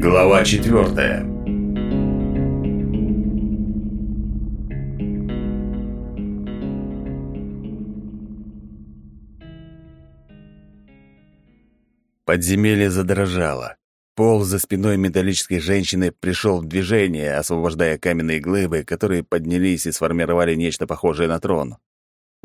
Глава 4 Подземелье задрожало. Пол за спиной металлической женщины пришел в движение, освобождая каменные глыбы, которые поднялись и сформировали нечто похожее на трон.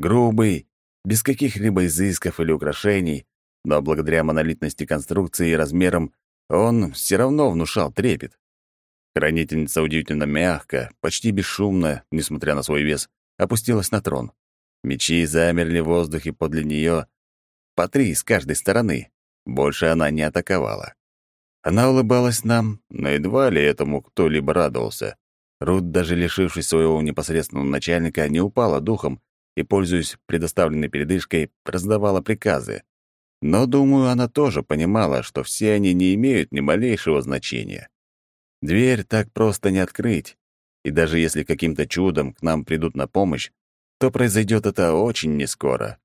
Грубый, без каких-либо изысков или украшений, но благодаря монолитности конструкции и размерам он все равно внушал трепет. Хранительница удивительно мягко, почти бесшумно, несмотря на свой вес, опустилась на трон. Мечи замерли в воздухе подле нее, по три с каждой стороны. Больше она не атаковала. Она улыбалась нам, но едва ли этому кто-либо радовался. Рут, даже лишившись своего непосредственного начальника, не упала духом и, пользуясь предоставленной передышкой, раздавала приказы. Но, думаю, она тоже понимала, что все они не имеют ни малейшего значения. Дверь так просто не открыть, и даже если каким-то чудом к нам придут на помощь, то произойдет это очень нескоро.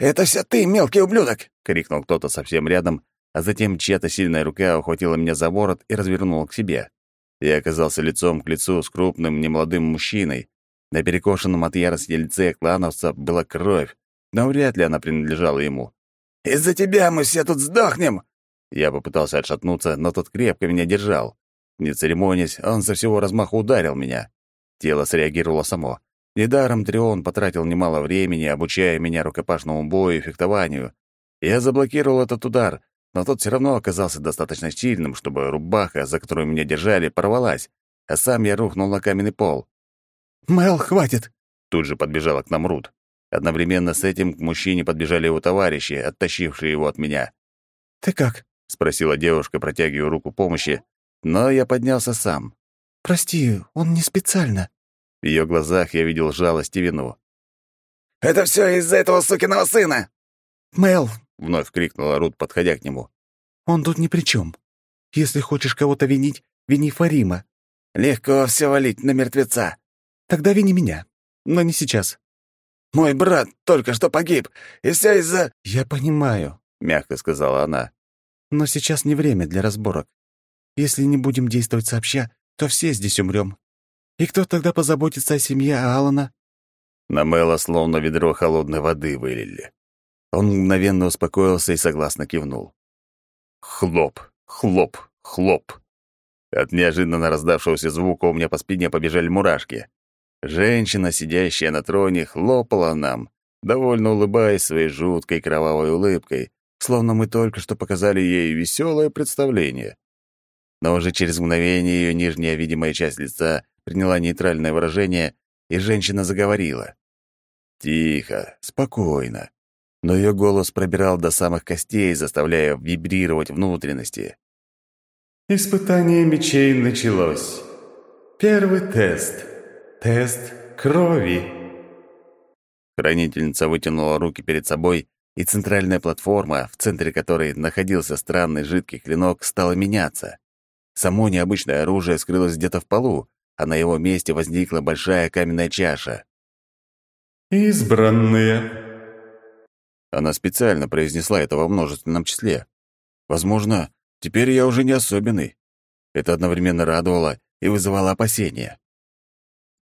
«Это все ты, мелкий ублюдок!» — крикнул кто-то совсем рядом, а затем чья-то сильная рука ухватила меня за ворот и развернула к себе. Я оказался лицом к лицу с крупным немолодым мужчиной. На перекошенном от ярости лице клановца была кровь, но вряд ли она принадлежала ему. Из-за тебя мы все тут сдохнем!» Я попытался отшатнуться, но тот крепко меня держал. Не церемонясь, он со всего размаха ударил меня. Тело среагировало само. Недаром Трион потратил немало времени, обучая меня рукопашному бою и фехтованию. Я заблокировал этот удар, но тот все равно оказался достаточно сильным, чтобы рубаха, за которую меня держали, порвалась, а сам я рухнул на каменный пол. «Мэл, хватит!» — тут же подбежала к нам Рут. Одновременно с этим к мужчине подбежали его товарищи, оттащившие его от меня. «Ты как?» — спросила девушка, протягивая руку помощи, но я поднялся сам. «Прости, он не специально». В ее глазах я видел жалость и вину. «Это все из-за этого сукиного сына!» «Мел!» — вновь крикнула Рут, подходя к нему. «Он тут ни при чем. Если хочешь кого-то винить, вини Фарима». «Легко все валить на мертвеца». «Тогда вини меня. Но не сейчас. «Мой брат только что погиб, и все из-за...» «Я понимаю», — мягко сказала она. «Но сейчас не время для разборок. Если не будем действовать сообща, то все здесь умрем. И кто тогда позаботится о семье Алана?» На Мэла словно ведро холодной воды вылили. Он мгновенно успокоился и согласно кивнул. Хлоп, хлоп, хлоп. От неожиданно раздавшегося звука у меня по спине побежали мурашки. Женщина, сидящая на троне, хлопала нам, довольно улыбаясь своей жуткой кровавой улыбкой, словно мы только что показали ей веселое представление. Но уже через мгновение ее нижняя видимая часть лица приняла нейтральное выражение, и женщина заговорила. Тихо, спокойно. Но ее голос пробирал до самых костей, заставляя вибрировать внутренности. «Испытание мечей началось. Первый тест. Тест крови. Хранительница вытянула руки перед собой, и центральная платформа, в центре которой находился странный жидкий клинок, стала меняться. Само необычное оружие скрылось где-то в полу, а на его месте возникла большая каменная чаша. «Избранные!» Она специально произнесла это во множественном числе. «Возможно, теперь я уже не особенный». Это одновременно радовало и вызывало опасения.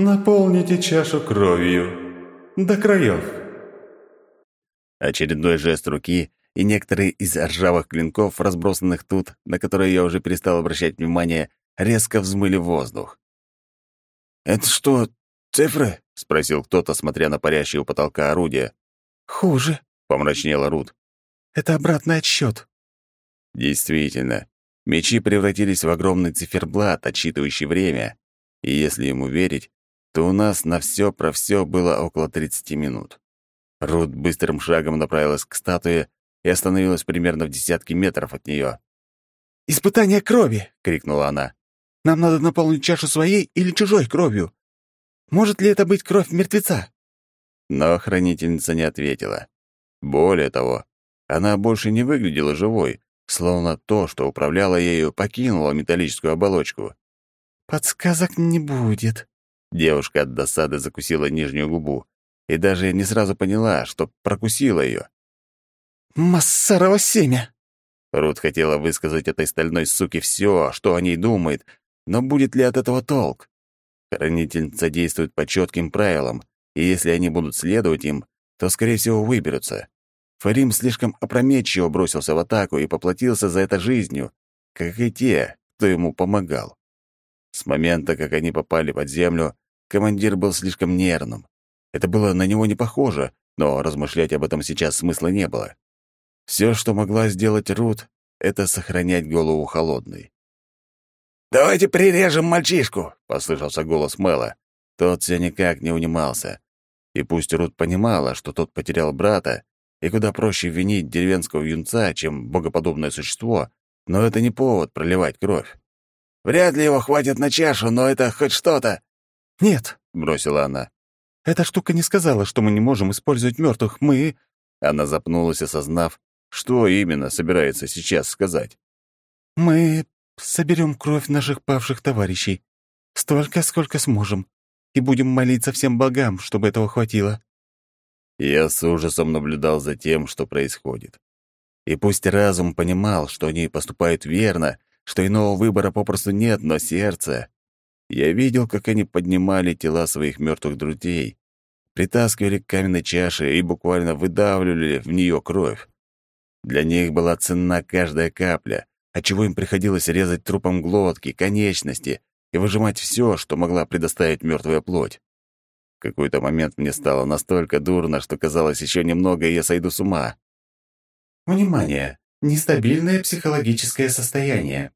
Наполните чашу кровью до краев. Очередной жест руки, и некоторые из ржавых клинков, разбросанных тут, на которые я уже перестал обращать внимание, резко взмыли воздух. «Это что, цифры?» — спросил кто-то, смотря на парящие у потолка орудия. «Хуже», — помрачнела Рут. «Это обратный отсчет. Действительно, мечи превратились в огромный циферблат, отчитывающий время. И если ему верить, что у нас на все про все было около 30 минут. Рут быстрым шагом направилась к статуе и остановилась примерно в десятке метров от нее. «Испытание крови!» — крикнула она. «Нам надо наполнить чашу своей или чужой кровью. Может ли это быть кровь мертвеца?» Но хранительница не ответила. Более того, она больше не выглядела живой, словно то, что управляло ею, покинуло металлическую оболочку. «Подсказок не будет», Девушка от досады закусила нижнюю губу и даже не сразу поняла, что прокусила ее. Массарова семя!» Рут хотела высказать этой стальной суке все, что о ней думает, но будет ли от этого толк? Хранительница действует по четким правилам, и если они будут следовать им, то, скорее всего, выберутся. Фарим слишком опрометчиво бросился в атаку и поплатился за это жизнью, как и те, кто ему помогал. С момента, как они попали под землю, командир был слишком нервным. Это было на него не похоже, но размышлять об этом сейчас смысла не было. Все, что могла сделать Рут, это сохранять голову холодной. «Давайте прирежем мальчишку!» — послышался голос Мэла. Тот все никак не унимался. И пусть Рут понимала, что тот потерял брата, и куда проще винить деревенского юнца, чем богоподобное существо, но это не повод проливать кровь. Вряд ли его хватит на чашу, но это хоть что-то». «Нет», — бросила она. «Эта штука не сказала, что мы не можем использовать мертвых. Мы...» Она запнулась, осознав, что именно собирается сейчас сказать. «Мы соберем кровь наших павших товарищей. Столько, сколько сможем. И будем молиться всем богам, чтобы этого хватило». Я с ужасом наблюдал за тем, что происходит. И пусть разум понимал, что они поступают верно, что иного выбора попросту нет, но сердце... Я видел, как они поднимали тела своих мертвых друзей, притаскивали к каменной чаше и буквально выдавливали в нее кровь. Для них была ценна каждая капля, отчего им приходилось резать трупом глотки, конечности и выжимать все, что могла предоставить мертвая плоть. В какой-то момент мне стало настолько дурно, что казалось, еще немного, и я сойду с ума. «Внимание! Нестабильное психологическое состояние.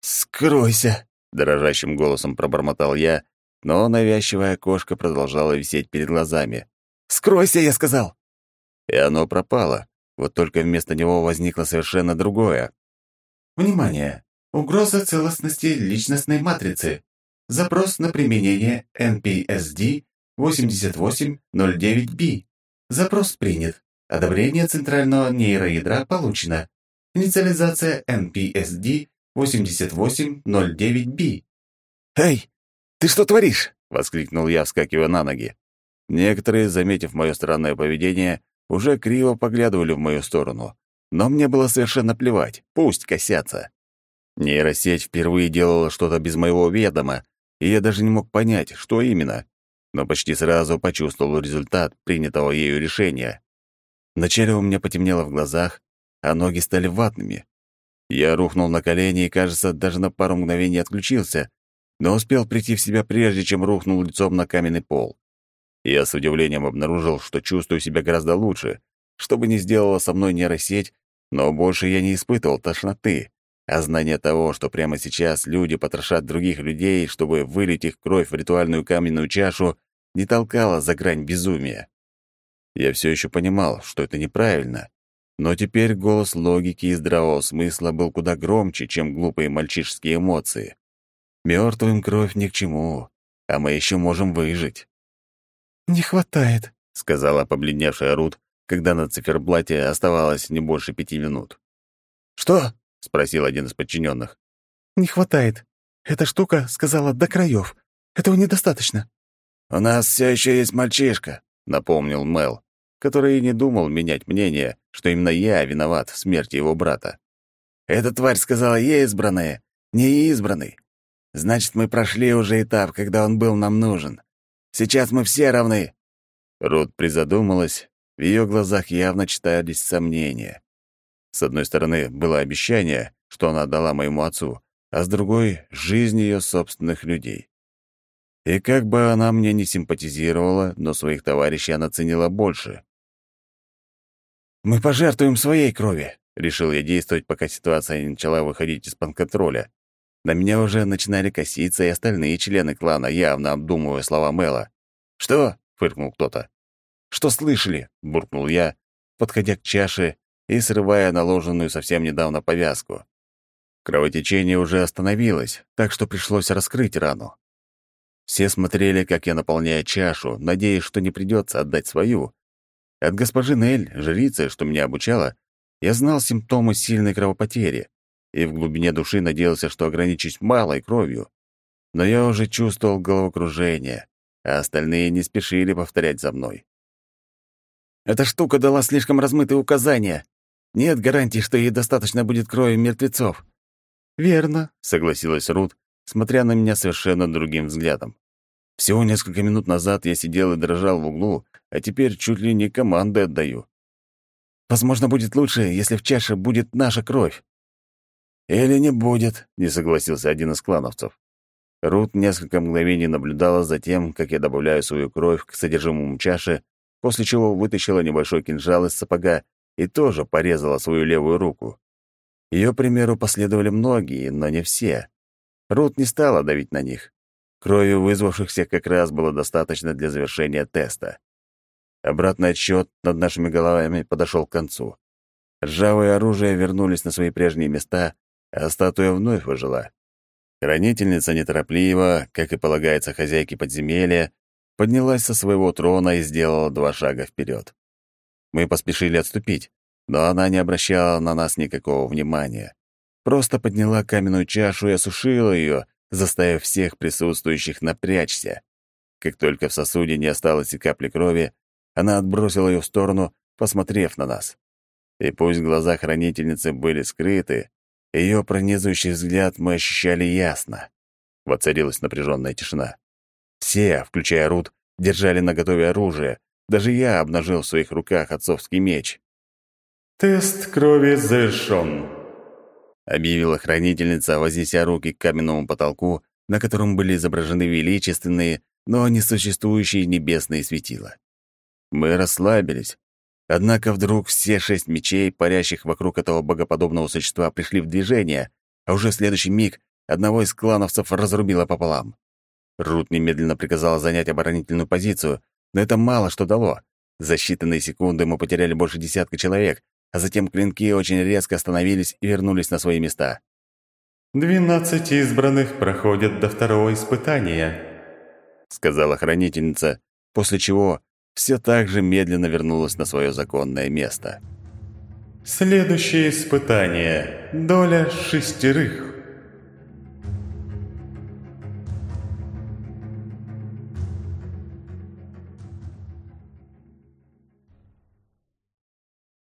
«Скройся!» — дрожащим голосом пробормотал я, но навязчивая кошка продолжала висеть перед глазами. «Скройся!» — я сказал. И оно пропало. Вот только вместо него возникло совершенно другое. «Внимание! Угроза целостности личностной матрицы. Запрос на применение NPSD 8809B. Запрос принят. Одобрение центрального нейроядра получено. Инициализация NPSD восемьдесят восемь ноль девять би «Эй, ты что творишь?» — воскликнул я, вскакивая на ноги. Некоторые, заметив мое странное поведение, уже криво поглядывали в мою сторону. Но мне было совершенно плевать, пусть косятся. Нейросеть впервые делала что-то без моего ведома, и я даже не мог понять, что именно, но почти сразу почувствовал результат принятого ею решения. Вначале у меня потемнело в глазах, а ноги стали ватными. Я рухнул на колени и, кажется, даже на пару мгновений отключился, но успел прийти в себя прежде, чем рухнул лицом на каменный пол. Я с удивлением обнаружил, что чувствую себя гораздо лучше. Что бы ни сделала со мной нейросеть, но больше я не испытывал тошноты, а знание того, что прямо сейчас люди потрошат других людей, чтобы вылить их кровь в ритуальную каменную чашу, не толкало за грань безумия. Я все еще понимал, что это неправильно, но теперь голос логики и здравого смысла был куда громче, чем глупые мальчишеские эмоции. Мертвым кровь ни к чему, а мы еще можем выжить. «Не хватает», — сказала побледневшая Рут, когда на циферблате оставалось не больше пяти минут. «Что?» — спросил один из подчиненных. «Не хватает. Эта штука сказала до краев. Этого недостаточно». «У нас все еще есть мальчишка», — напомнил Мел который и не думал менять мнение, что именно я виноват в смерти его брата. «Эта тварь сказала, я избранная, не избранный. Значит, мы прошли уже этап, когда он был нам нужен. Сейчас мы все равны». Рут призадумалась, в ее глазах явно читались сомнения. С одной стороны, было обещание, что она дала моему отцу, а с другой — жизнь ее собственных людей. И как бы она мне не симпатизировала, но своих товарищей она ценила больше. «Мы пожертвуем своей крови», — решил я действовать, пока ситуация не начала выходить из-под контроля. На меня уже начинали коситься и остальные члены клана, явно обдумывая слова Мэла. «Что?» — фыркнул кто-то. «Что слышали?» — буркнул я, подходя к чаше и срывая наложенную совсем недавно повязку. Кровотечение уже остановилось, так что пришлось раскрыть рану. Все смотрели, как я наполняю чашу, надеясь, что не придется отдать свою, от госпожи Нель, жрицы, что меня обучала, я знал симптомы сильной кровопотери и в глубине души надеялся, что ограничусь малой кровью. Но я уже чувствовал головокружение, а остальные не спешили повторять за мной. Эта штука дала слишком размытые указания. Нет гарантии, что ей достаточно будет крови мертвецов. «Верно», — согласилась Рут, смотря на меня совершенно другим взглядом. Всего несколько минут назад я сидел и дрожал в углу, а теперь чуть ли не команды отдаю. Возможно, будет лучше, если в чаше будет наша кровь. Или не будет, не согласился один из клановцев. Рут несколько мгновений наблюдала за тем, как я добавляю свою кровь к содержимому чаши, после чего вытащила небольшой кинжал из сапога и тоже порезала свою левую руку. Ее примеру последовали многие, но не все. Рут не стала давить на них. Крою вызвавших всех как раз было достаточно для завершения теста. Обратный отсчет над нашими головами подошел к концу. Ржавые оружия вернулись на свои прежние места, а статуя вновь выжила. Хранительница неторопливо, как и полагается хозяйке подземелья, поднялась со своего трона и сделала два шага вперед. Мы поспешили отступить, но она не обращала на нас никакого внимания. Просто подняла каменную чашу и осушила ее, заставив всех присутствующих напрячься. Как только в сосуде не осталось и капли крови, она отбросила ее в сторону, посмотрев на нас. И пусть глаза хранительницы были скрыты, ее пронизывающий взгляд мы ощущали ясно. Воцарилась напряженная тишина. Все, включая Рут, держали наготове оружие. Даже я обнажил в своих руках отцовский меч. «Тест крови завершен», объявил хранительница, вознеся руки к каменному потолку, на котором были изображены величественные, но несуществующие небесные светила. Мы расслабились. Однако вдруг все шесть мечей, парящих вокруг этого богоподобного существа, пришли в движение, а уже в следующий миг одного из клановцев разрубило пополам. Рут немедленно приказала занять оборонительную позицию, но это мало что дало. За считанные секунды мы потеряли больше десятка человек, а затем клинки очень резко остановились и вернулись на свои места. «Двенадцать избранных проходят до второго испытания», — сказала хранительница, после чего все так же медленно вернулась на свое законное место. «Следующее испытание. Доля шестерых».